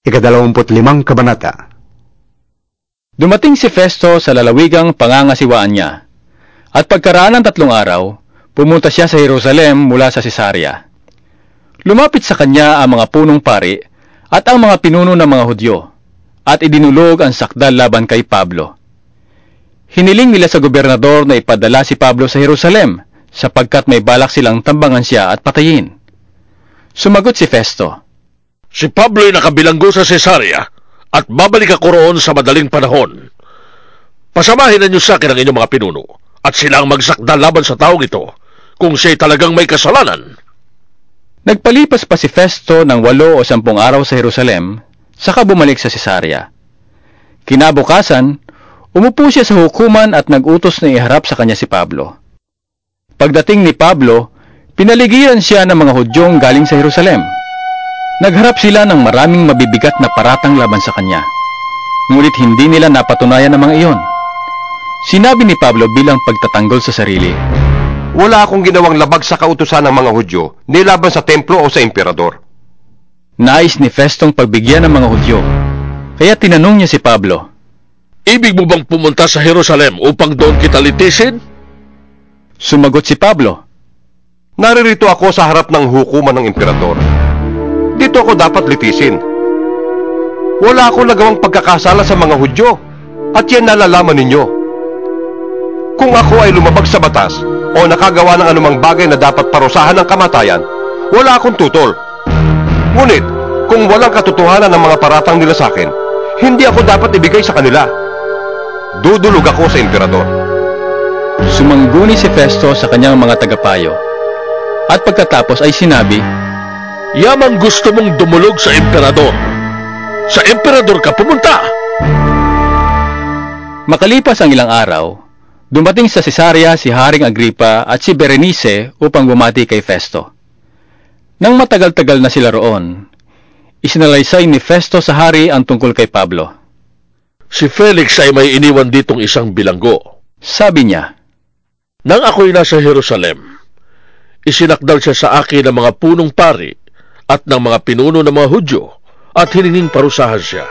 Ikadalawamput limang kabanata. Dumating si Festo sa lalawigang pangangasiwaan niya. At pagkaraan ng tatlong araw, pumunta siya sa Jerusalem mula sa Cesarea. Lumapit sa kanya ang mga punong pari at ang mga pinuno ng mga Hudyo, at idinulog ang sakdal laban kay Pablo. Hiniling nila sa gobernador na ipadala si Pablo sa Jerusalem, sapagkat may balak silang tambangan siya at patayin. Sumagot si Festo, Si Pablo ay nakabilanggo sa Cesarea at babalik ako roon sa madaling panahon. Pasamahin na niyo sa akin ang inyong mga pinuno at sila ang magsakda laban sa taong ito kung siya'y talagang may kasalanan. Nagpalipas pa si Festo ng walo o sampung araw sa Jerusalem, saka bumalik sa Cesarea. Kinabukasan, umupo siya sa hukuman at nagutos na iharap sa kanya si Pablo. Pagdating ni Pablo, pinaligiran siya ng mga Hudyong galing sa Jerusalem. Nagharap sila ng maraming mabibigat na paratang laban sa kanya. Ngunit hindi nila napatunayan ang mga iyon. Sinabi ni Pablo bilang pagtatanggol sa sarili, Wala akong ginawang labag sa kautusan ng mga Hudyo, nilaban sa templo o sa emperador. Nais ni Festong pagbigyan ng mga Hudyo. Kaya tinanong niya si Pablo, Ibig mo bang pumunta sa Jerusalem upang doon kita litisin? Sumagot si Pablo, Naririto ako sa harap ng hukuman ng emperador. Dito ako dapat litisin. Wala akong nagawang pagkakasala sa mga Hudyo, at yan nalalaman ninyo. Kung ako ay lumabag sa batas o nakagawa ng anumang bagay na dapat parusahan ng kamatayan, wala akong tutol. Ngunit, kung walang katotohanan ng mga paratang nila sa akin, hindi ako dapat ibigay sa kanila. Dudulog ako sa emperador. Sumangguni si Festo sa kanyang mga tagapayo. At pagkatapos ay sinabi, Yamang gusto mong dumulog sa emperador. Sa emperador ka pumunta! Makalipas ang ilang araw, dumating sa Cesarea si Haring Agripa at si Berenice upang bumati kay Festo. Nang matagal-tagal na sila roon, isinalaysay ni Festo sa hari ang tungkol kay Pablo. Si Felix ay may iniwan ditong isang bilanggo. Sabi niya, Nang ako'y nasa Jerusalem, isinakdal siya sa akin ng mga punong pari at ng mga pinuno ng mga Hudyo at hininging parusahan siya.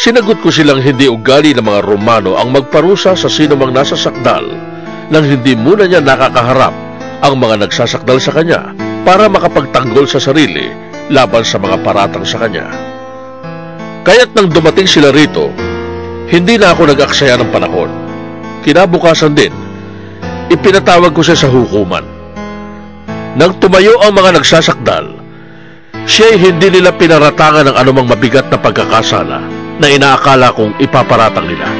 Sinagot ko silang hindi ugali ng mga Romano ang magparusa sa sino mang nasa sakdal nang hindi muna niya nakakaharap ang mga nagsasakdal sa kanya para makapagtanggol sa sarili laban sa mga paratang sa kanya. Kaya't nang dumating sila rito, hindi na ako nag-aksaya ng panahon. Kinabukasan din, ipinatawag ko siya sa hukuman. Nang tumayo ang mga nagsasakdal, siya'y hindi nila pinaratangan ng anumang mabigat na pagkakasala na inaakala kong ipaparatang nila.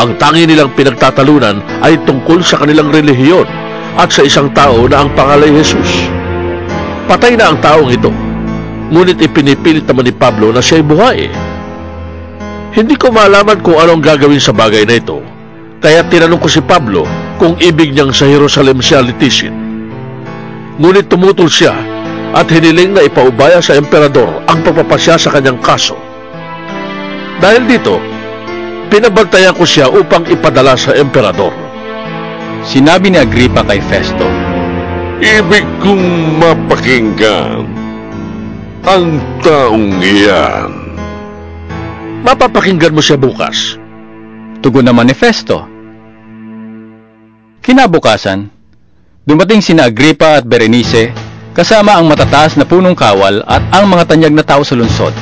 Ang tangi nilang pinagtatalunan ay tungkol sa kanilang relihiyon at sa isang tao na ang pangalay Jesus. Patay na ang taong ito, ngunit ipinipilit naman ni Pablo na siya'y buhay. Hindi ko malaman kung anong gagawin sa bagay na ito, kaya tinanong ko si Pablo kung ibig niyang sa Jerusalem siya litisin. Ngunit tumutol siya at hiniling na ipaubaya sa emperador ang pagpapasya sa kanyang kaso. Dahil dito, pinabantayan ko siya upang ipadala sa emperador. Sinabi ni Agripa kay Festo, Ibig kong mapakinggan ang taong iyan. Mapapakinggan mo siya bukas. Tugon naman ni Festo. Kinabukasan, dumating sina Agripa at Berenice kasama ang matataas na punong kawal at ang mga tanyag na tao sa lungsod.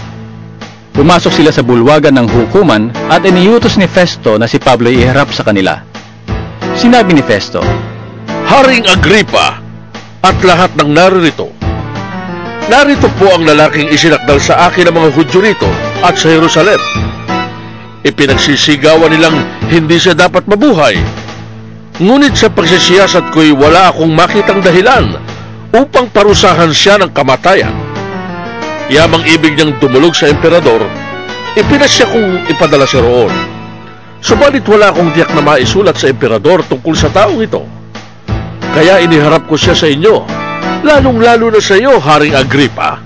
Pumasok sila sa bulwagan ng hukuman at iniutos ni Festo na si Pablo iharap sa kanila. Sinabi ni Festo, Haring Agripa at lahat ng naririto. Narito po ang lalaking isinakdal sa akin ng mga Hudyo rito at sa Jerusalem. Ipinagsisigawan nilang hindi siya dapat mabuhay. Ngunit sa pagsisiyasat ko'y wala akong makitang dahilan upang parusahan siya ng kamatayan. Yamang ibig niyang dumulog sa emperador, ipinasya kong ipadala siya roon. Subalit wala akong tiyak na maisulat sa emperador tungkol sa taong ito. Kaya iniharap ko siya sa inyo, lalong-lalo na sa iyo, Haring Agripa,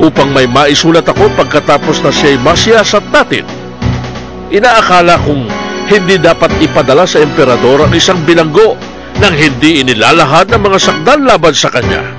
upang may maisulat ako pagkatapos na siya'y masiyasat natin. Inaakala kong hindi dapat ipadala sa emperador ang isang bilanggo nang hindi inilalahad ng mga sakdal laban sa kanya.